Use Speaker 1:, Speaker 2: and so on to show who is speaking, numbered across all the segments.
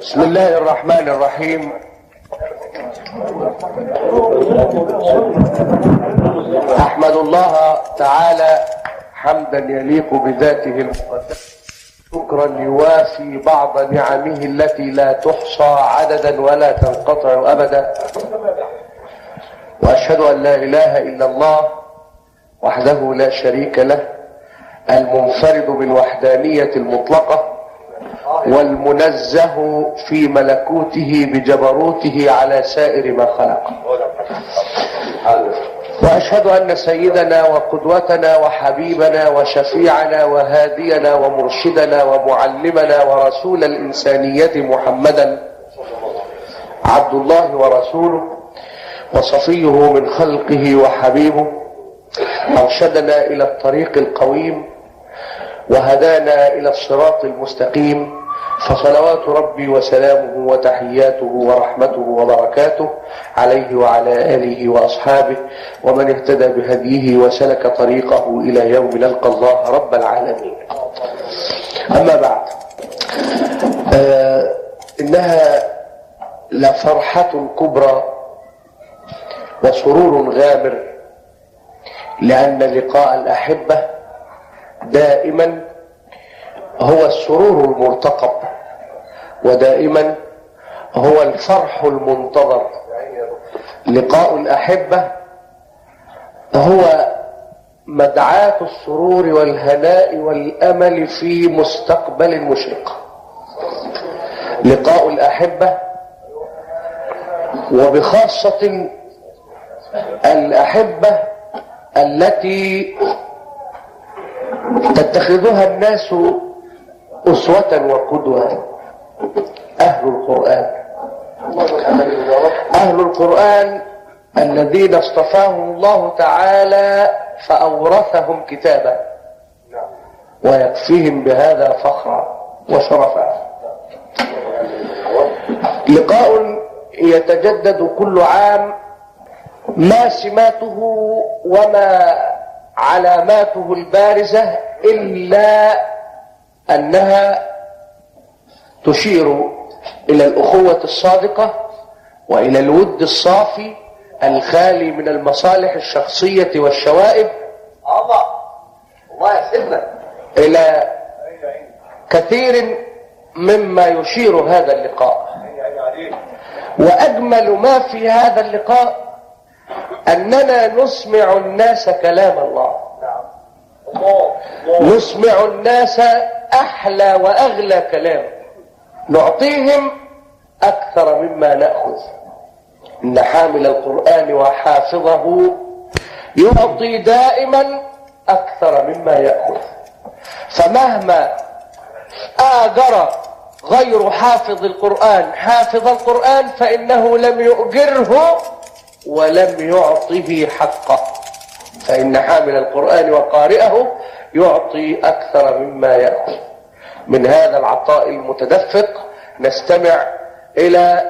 Speaker 1: بسم الله الرحمن الرحيم. أحمد الله تعالى حمدا يليق بذاته المقدسه شكرا يوافي بعض نعمه التي لا تحصى عددا ولا تنقطع ابدا. وأشهد أن لا إله إلا الله وحده لا شريك له المنفرد بالوحدانية المطلقة والمنزه في ملكوته بجبروته على سائر ما خلق. وأشهد أن سيدنا وقدوتنا وحبيبنا وشفيعنا وهادينا ومرشدنا ومعلمنا ورسول الإنسانية محمدا عبد الله ورسوله وصفيه من خلقه وحبيبه أرشدنا إلى الطريق القويم وهدانا إلى الصراط المستقيم. فصلوات ربي وسلامه وتحياته ورحمته وبركاته عليه وعلى آله وأصحابه ومن اهتدى بهديه وسلك طريقه إلى يوم نلقى الله رب العالمين. أما بعد آه إنها لفرحة كبرى وسرور غامر لأن لقاء الأحبة دائما هو السرور المرتقب ودائما هو الفرح المنتظر. لقاء الأحبة هو مدعاة السرور والهناء والأمل في مستقبل مشرق لقاء الأحبة وبخاصة الأحبة التي تتخذها الناس أسوة وقدوة. أهل القرآن. أهل القرآن الذين اصطفاهم الله تعالى فأورثهم كتابا. ويكفيهم بهذا فخرا وشرفا. لقاء يتجدد كل عام ما سماته وما علاماته البارزة إلا أنها تشير إلى الأخوة الصادقة وإلى الود الصافي الخالي من المصالح الشخصية والشوائب
Speaker 2: الله الله يسلمك
Speaker 1: إلى كثير مما يشير هذا اللقاء. وأجمل ما في هذا اللقاء أننا نسمع الناس كلام الله. نسمع الناس أحلى وأغلى كلام. نعطيهم أكثر مما نأخذ. إن حامل القرآن وحافظه يعطي دائما أكثر مما يأخذ. فمهما آجر غير حافظ القرآن حافظ القرآن فإنه لم يؤجره ولم يعطه حقه. فإن حامل القرآن وقارئه يعطي أكثر مما يأخذ. من هذا العطاء المتدفق نستمع إلى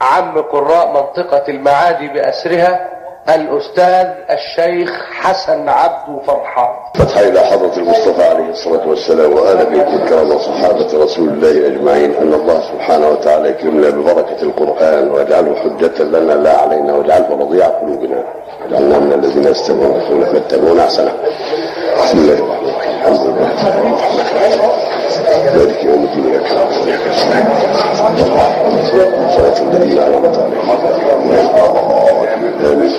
Speaker 1: عم قراء منطقة المعادي بأسرها الأستاذ الشيخ حسن عبد فرحان.
Speaker 3: فتح إلى حضرة المصطفى عليه الصلاة والسلام وآل بيت الكرام وصحابة رسول الله أجمعين أن الله سبحانه وتعالى يكرمنا ببركة القرآن ويجعله حجة لنا لا علينا واجعله رضيع قلوبنا. واجعلنا من الذين يستمعون القول فيتبعون أحسنه. بسم الله الرحمن الرحيم. مالك يوم الدين نستعين صراط الذين أنعمت عليهم آمين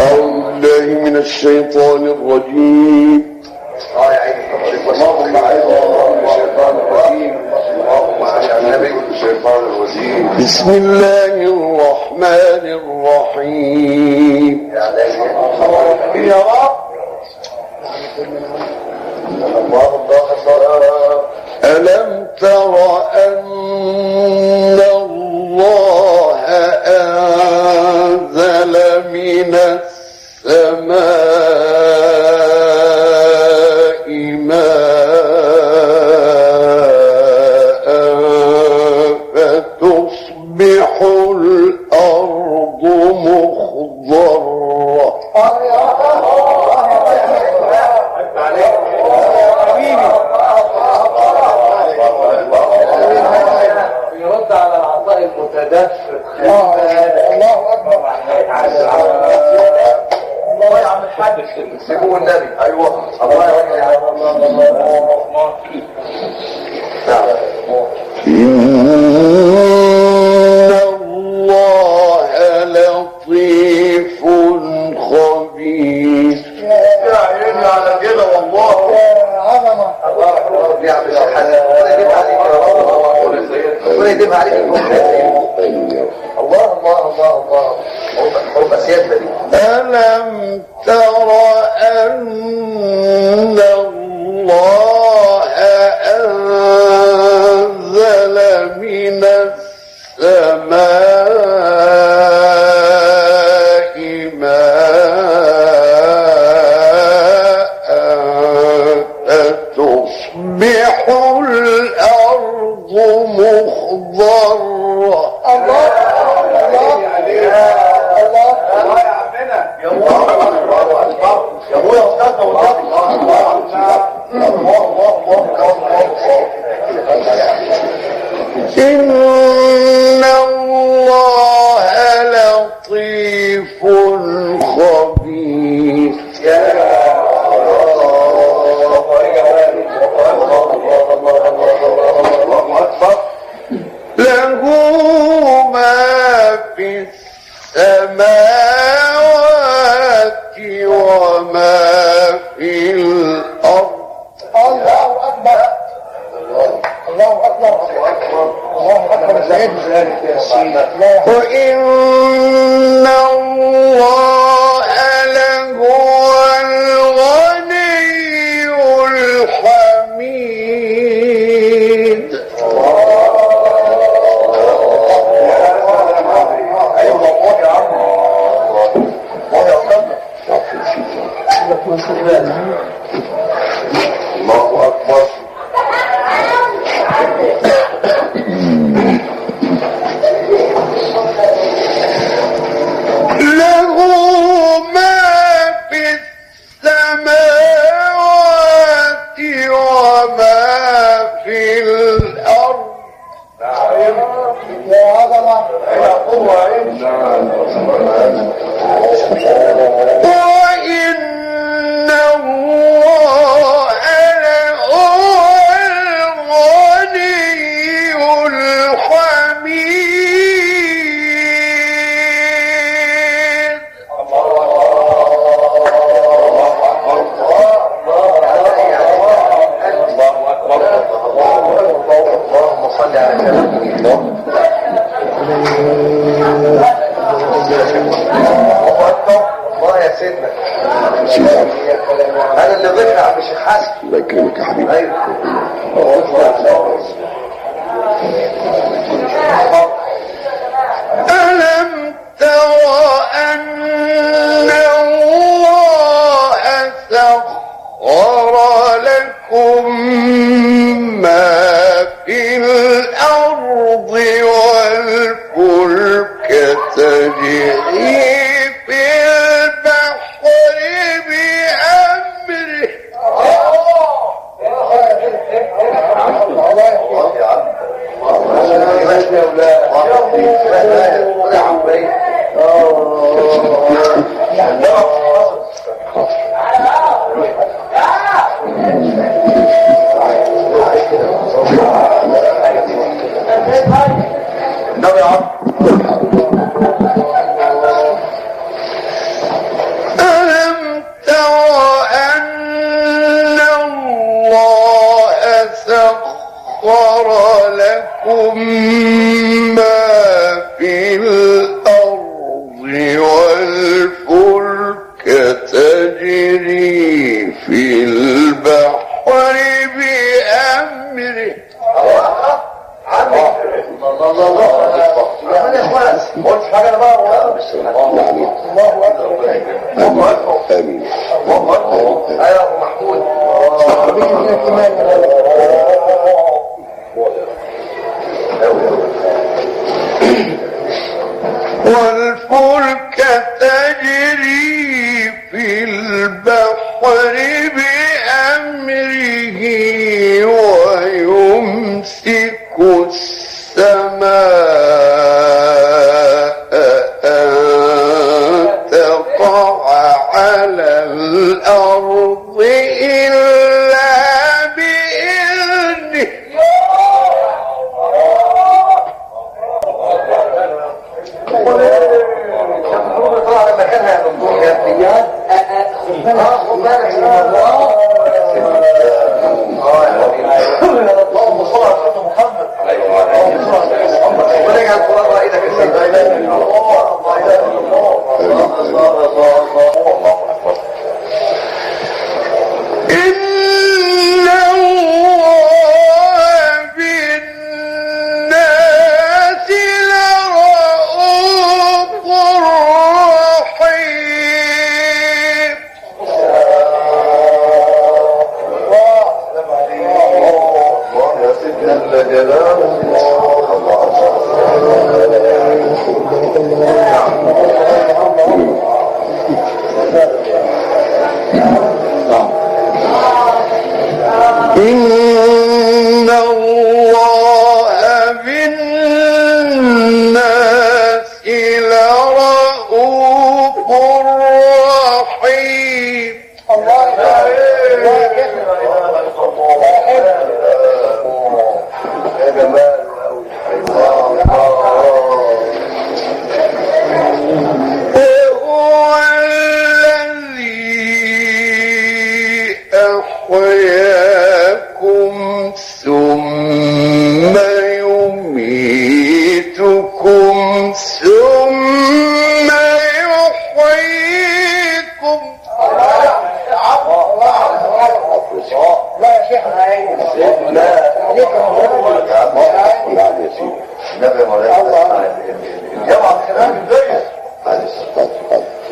Speaker 3: أعوذ بالله من الشيطان الرجيم
Speaker 2: اللهم الشيطان الرجيم على النبي الشيطان الرجيم.
Speaker 3: بسم الله الرحمن الرحيم.
Speaker 2: يا رب.
Speaker 3: ألم تر أن الله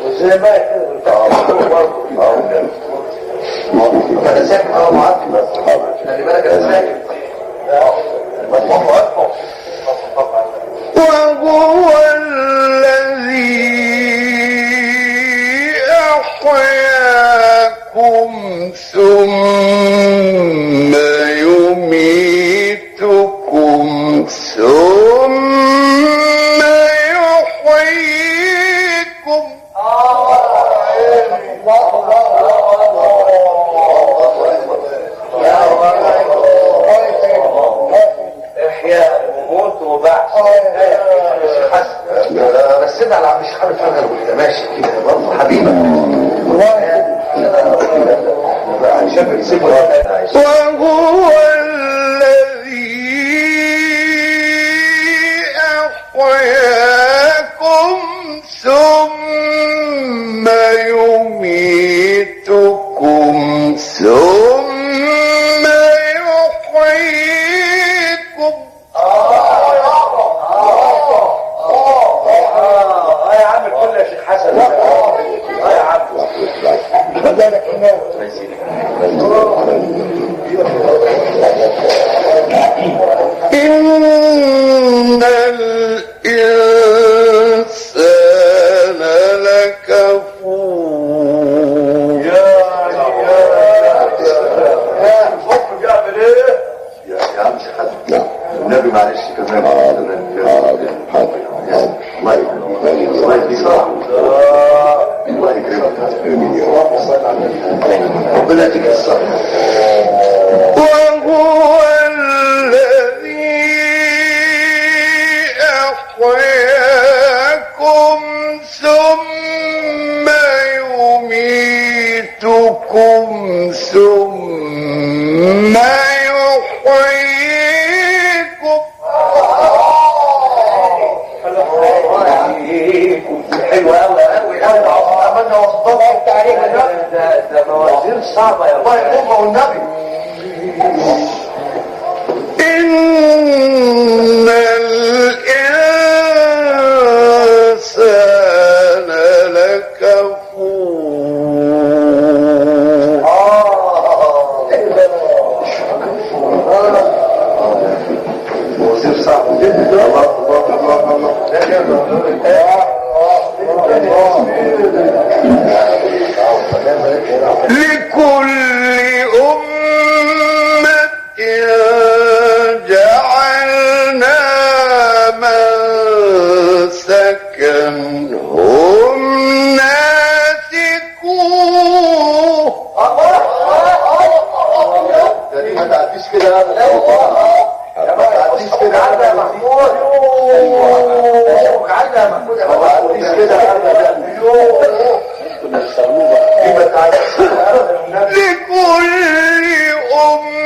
Speaker 3: وزي ما
Speaker 4: يكون تعاطفه أنا ساكن أنا معاك بس خلي بالك أنا ساكن
Speaker 5: وهو الذي أحياكم ثم
Speaker 4: تعديش كده ما تعديش كده عدى يا محمود اشوفك عدى يا محمود
Speaker 1: ما تعديش كده
Speaker 5: لكل أمة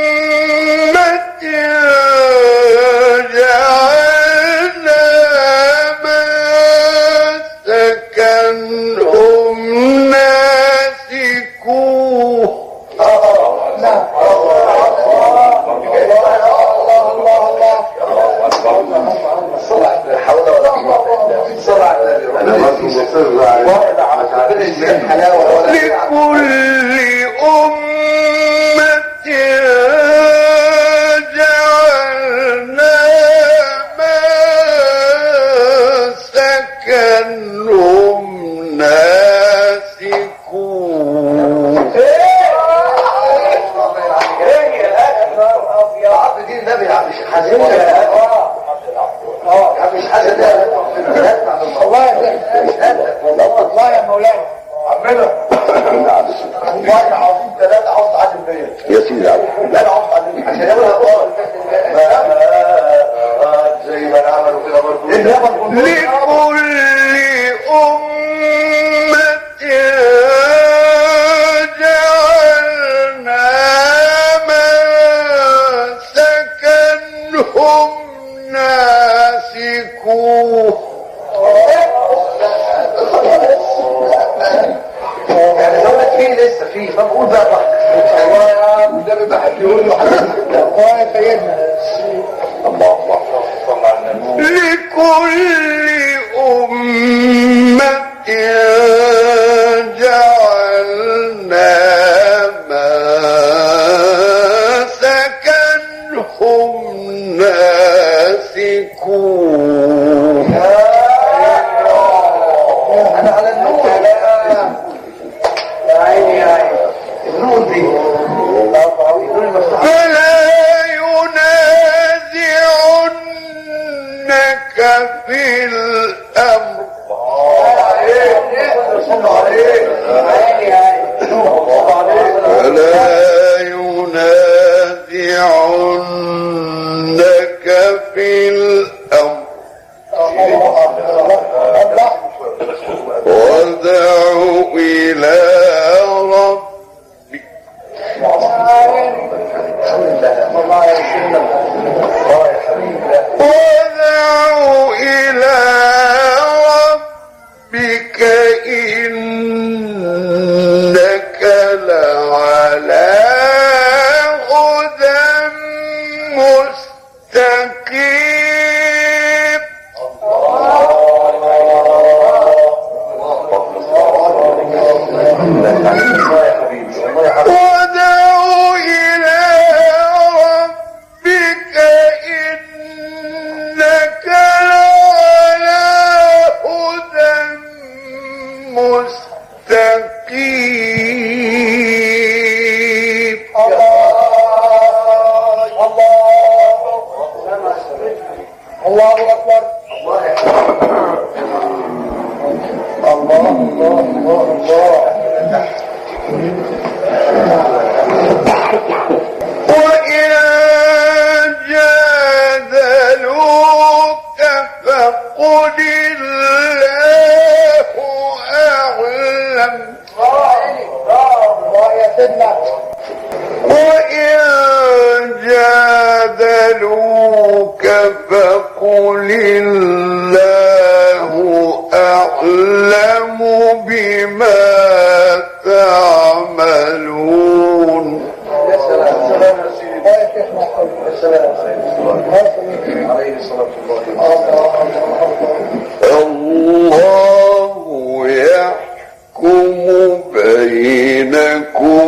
Speaker 5: بينكم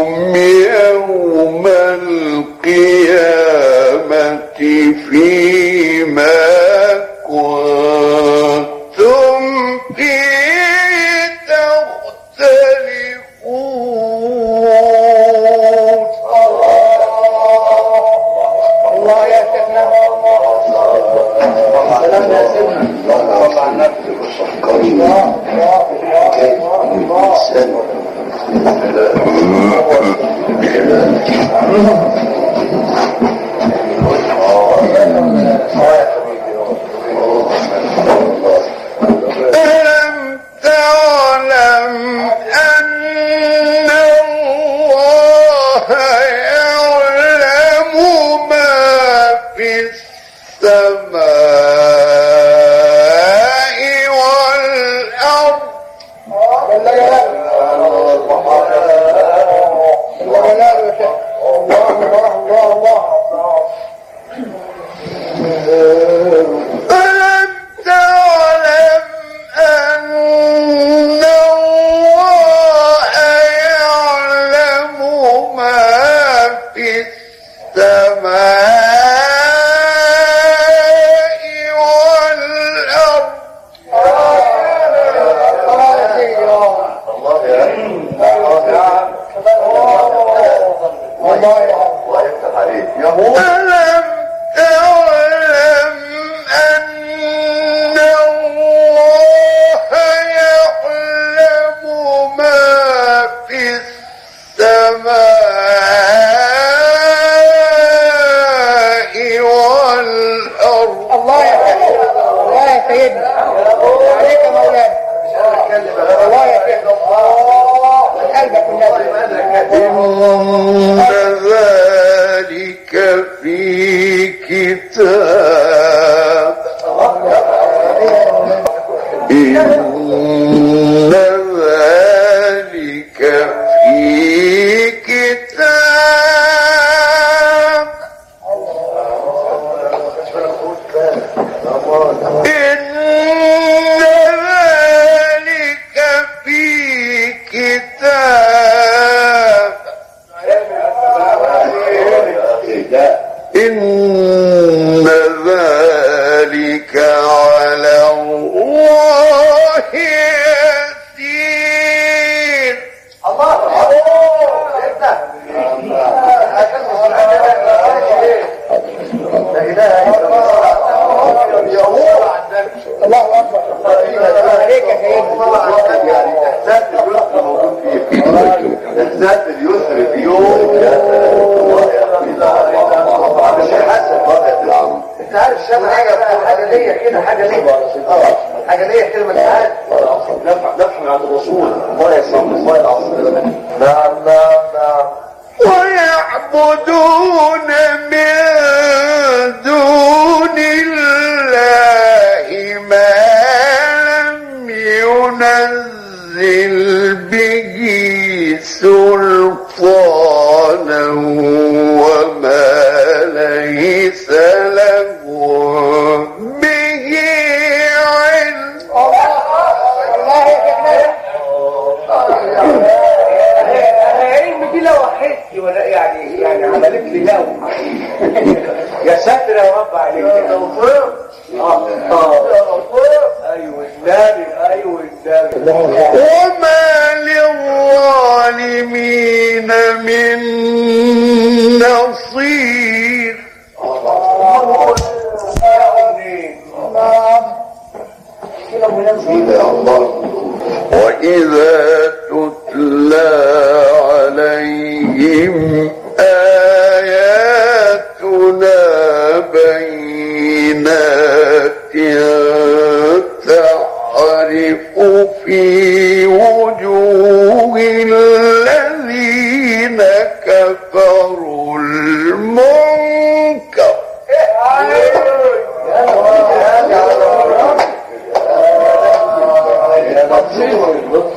Speaker 5: كفروا المنكر.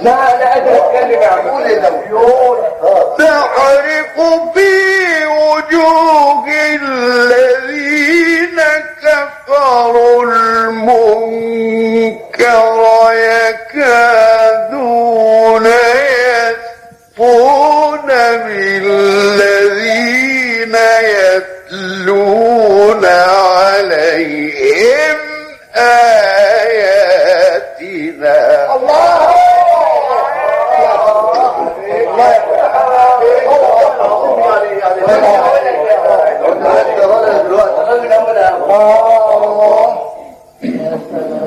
Speaker 1: لا لا اتكلم عن
Speaker 5: تعرف في وجوه الذين كفروا المنكر يكاد يتلون عليهم آياتنا. الله.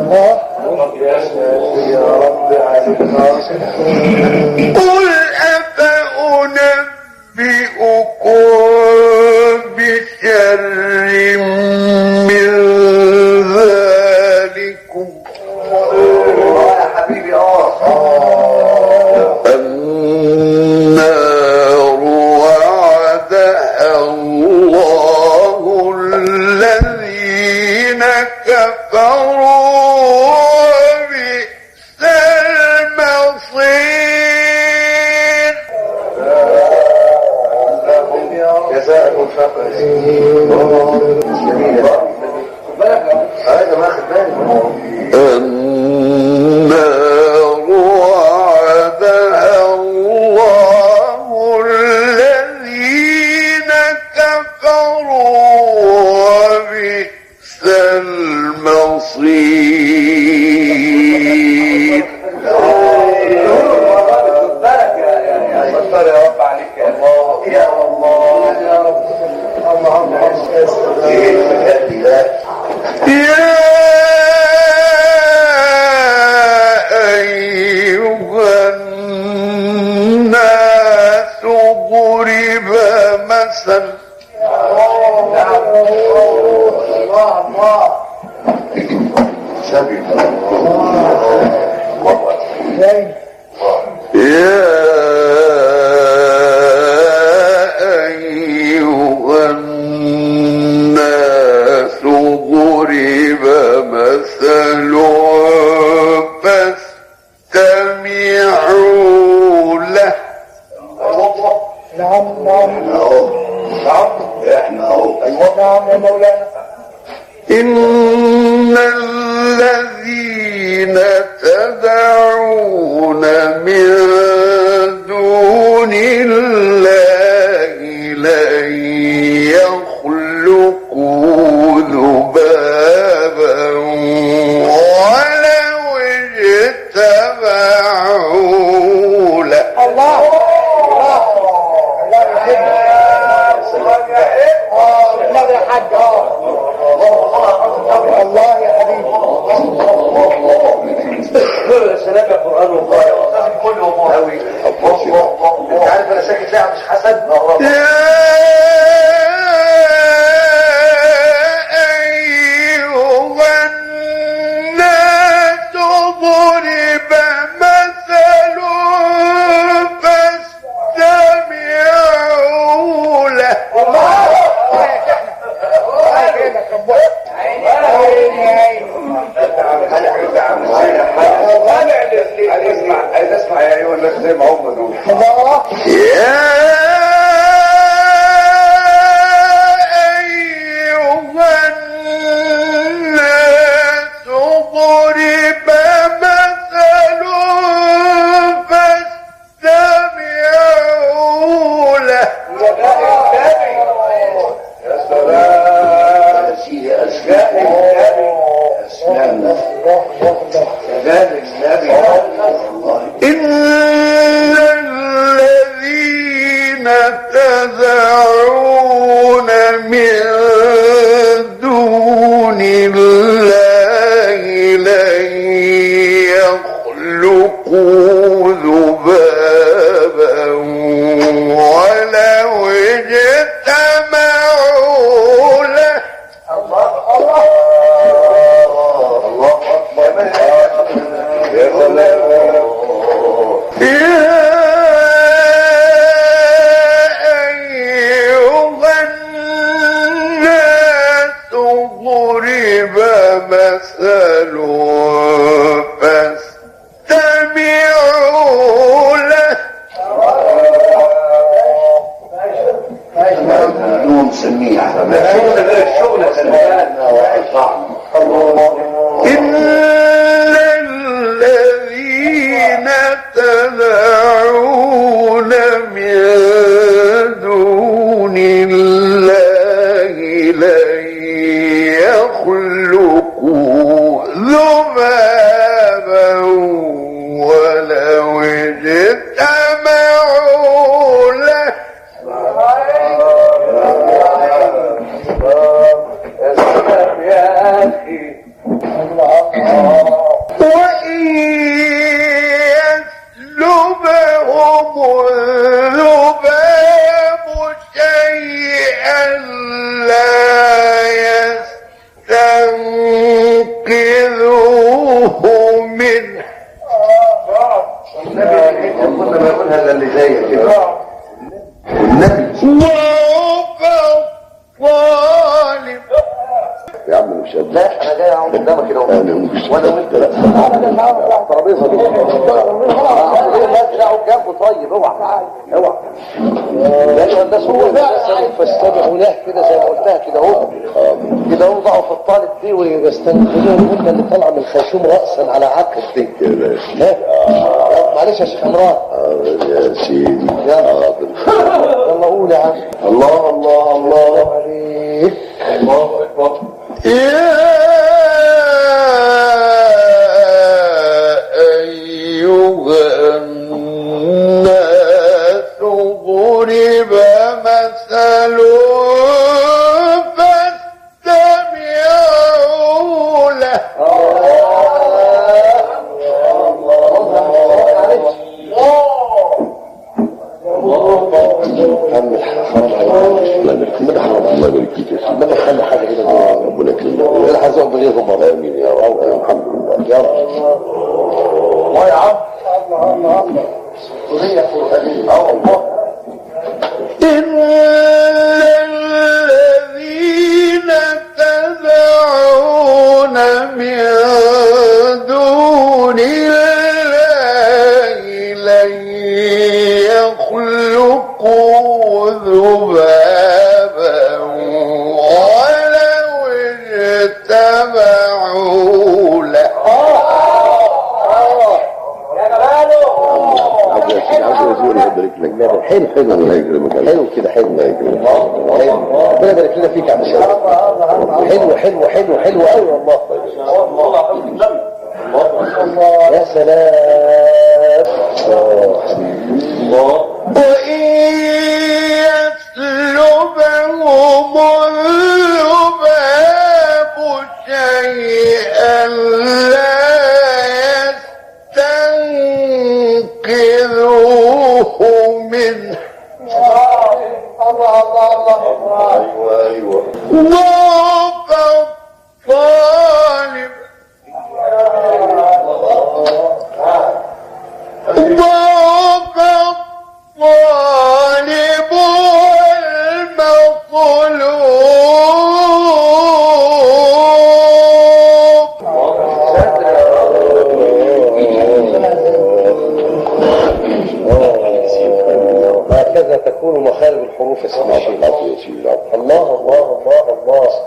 Speaker 5: الله يا رب عليك قل
Speaker 1: جزاء فوق جميل. هذا ما اخذ بالي
Speaker 5: يخلق nível هم
Speaker 3: اللي طالعه من الخرطوم راسا على عقب. دي معلش يا شيخ عمران.
Speaker 4: آه.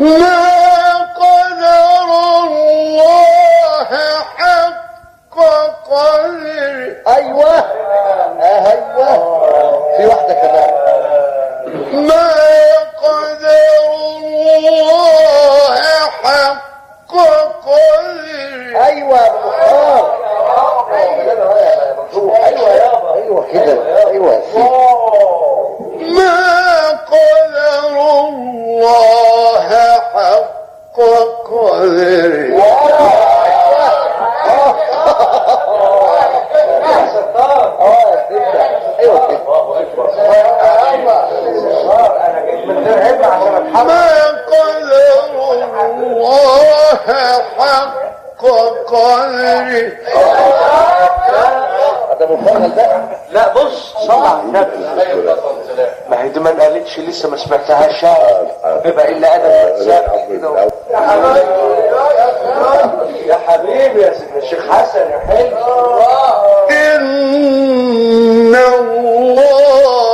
Speaker 5: No! لا
Speaker 1: بص صلى. على النبي ما هي دي ما قالتش لسه ما سمعتهاش. آه، آه، آه. يبقى إلا أدب متسابق يا حبيبي يا شيخ حسن يا حلو.
Speaker 5: إن الله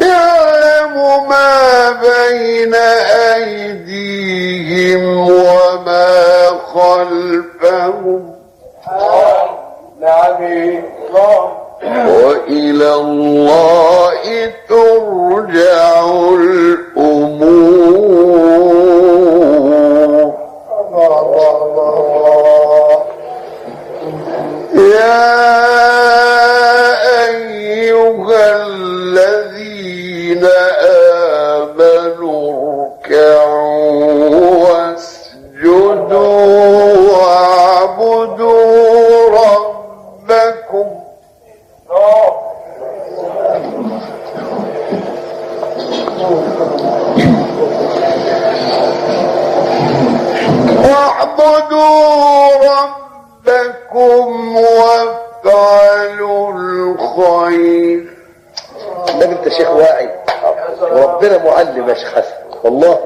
Speaker 5: يعلم ما بين أيديهم وما خلفهم. وإلى الله ترجع الأمور. ربكم وافعلوا الخير.
Speaker 4: ده انت شيخ واعي. وربنا معلم يا شيخ حسن. والله.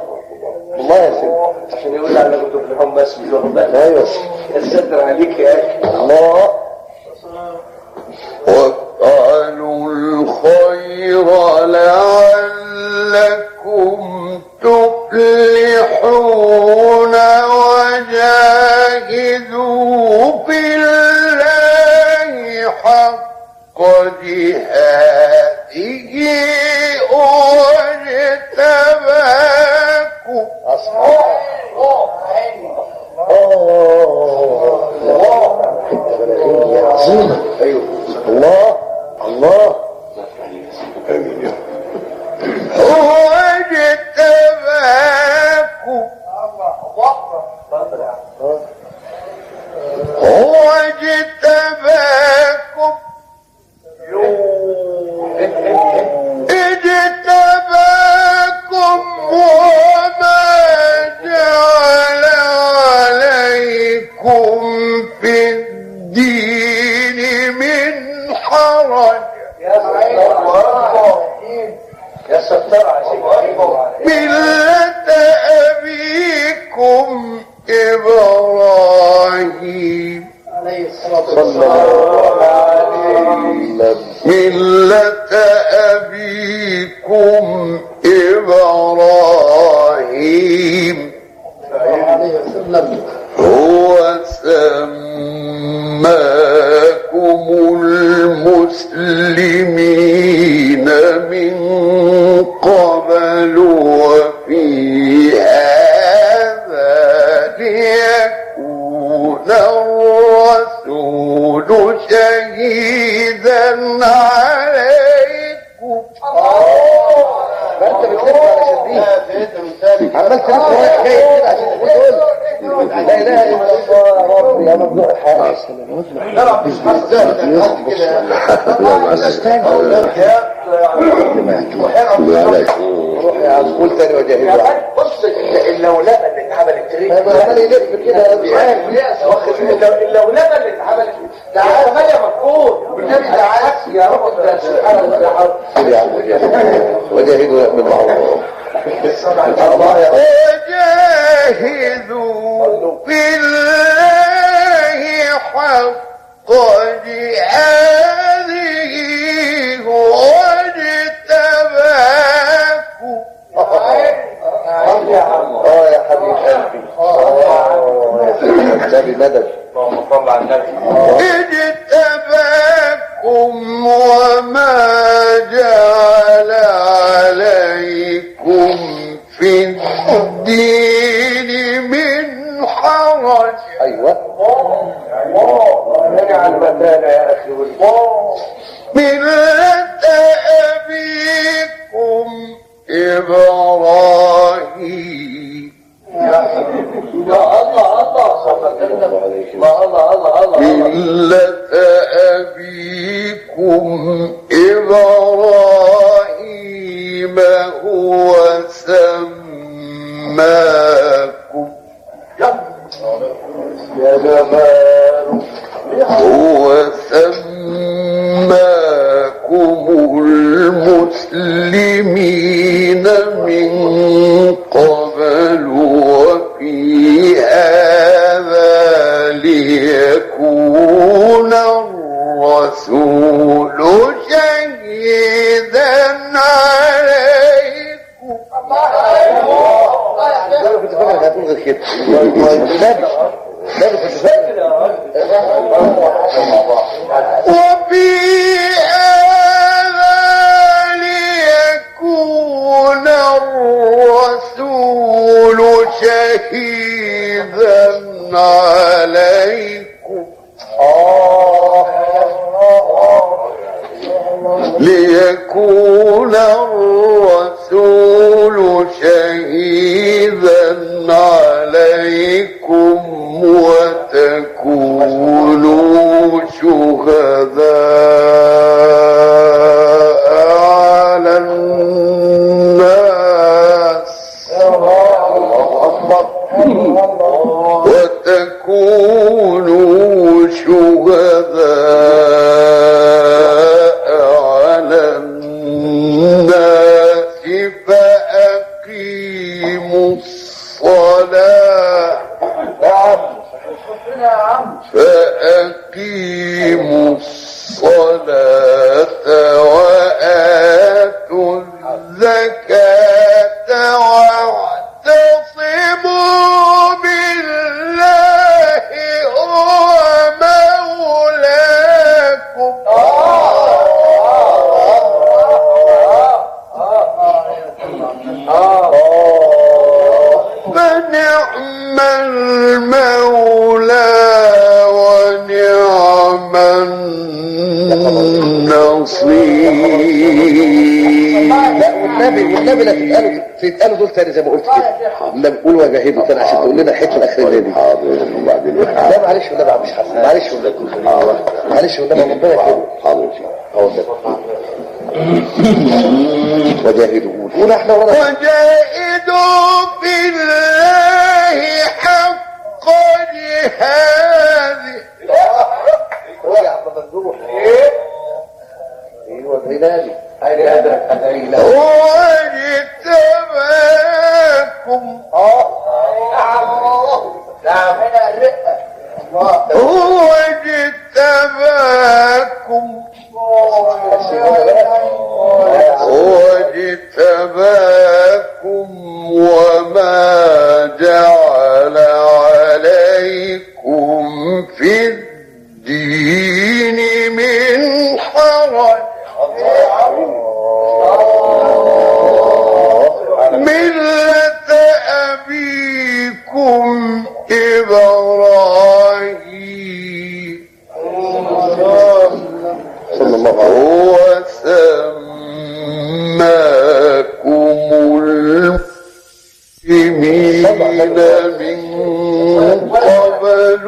Speaker 4: والله يا سيدي.
Speaker 1: عشان يقول على كنت في الحمى بس مش واخد بالك
Speaker 4: أيوه
Speaker 1: الستر عليك يا أخي.
Speaker 4: الله.
Speaker 5: وافعلوا الخير لعلكم تفلحون. حق عليكم
Speaker 4: ما انت بتلف على شديد. عمال تلف رايح جاي كده عشان تقول لا إله إلا الله. يا رب يا ممنوع الحق روح يا عم قول تاني وجاهد
Speaker 1: بص اللولبه اللي اتعملت دي
Speaker 4: عمال يلف كده عارف
Speaker 1: واخد اللولبه اللي اتعملت ده عمليه مفقود. والنبي عكس يا رب ده سبحان الله. يا رب
Speaker 4: يا عم وجاهد وجاهدوا بالمعروف. الله يا
Speaker 5: وجاهدوا في الله حق جهاده. واجتباكم
Speaker 4: يا حبيب قلبي. آه. يا سيدي. النبي مدد
Speaker 1: اللهم صل على النبي.
Speaker 5: اجتباكم وما جعل عليكم في الدين من حرج.
Speaker 4: أيوه.
Speaker 1: نجعل مكانه يا أخي والله
Speaker 5: ملة أبيكم إبراهيم. ملة أبيكم إبراهيم هو سماكم
Speaker 1: يا جمال
Speaker 5: هو سماكم مسلمين الرسول شهيدا عليكم. وفي هذا ليكون الرسول شهيدا عليكم. ليكون الرسول شهيدا عليكم وتكونوا شهداء على الناس. وتكونوا شهداء فأقيموا الصلاة وآتوا الزكاة. النصير
Speaker 4: لا والنبي والنبي لا تتقالوا تتقالوا دول تاني زي ما قلت كده لا بقول وجاهدوا تاني عشان تقول لنا الحته الاخيره دي لا معلش والنبي يا عم معلش والنبي معلش والنبي ربنا يكرمك
Speaker 3: حاضر.
Speaker 4: آه والنبي وجاهدوا ولا
Speaker 5: وجاهدوا في حق جهاده
Speaker 4: يا عم ممدوح أيوه الهلالي
Speaker 5: هو اجتباكم هو اجتباكم هو اجتباكم وما من قبل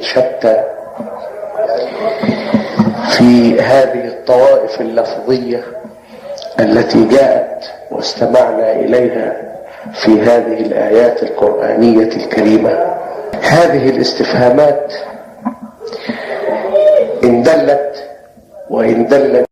Speaker 1: شتى في هذه الطوائف اللفظية التي جاءت واستمعنا إليها في هذه الآيات القرآنية الكريمة. هذه الاستفهامات إن دلت وإن دلت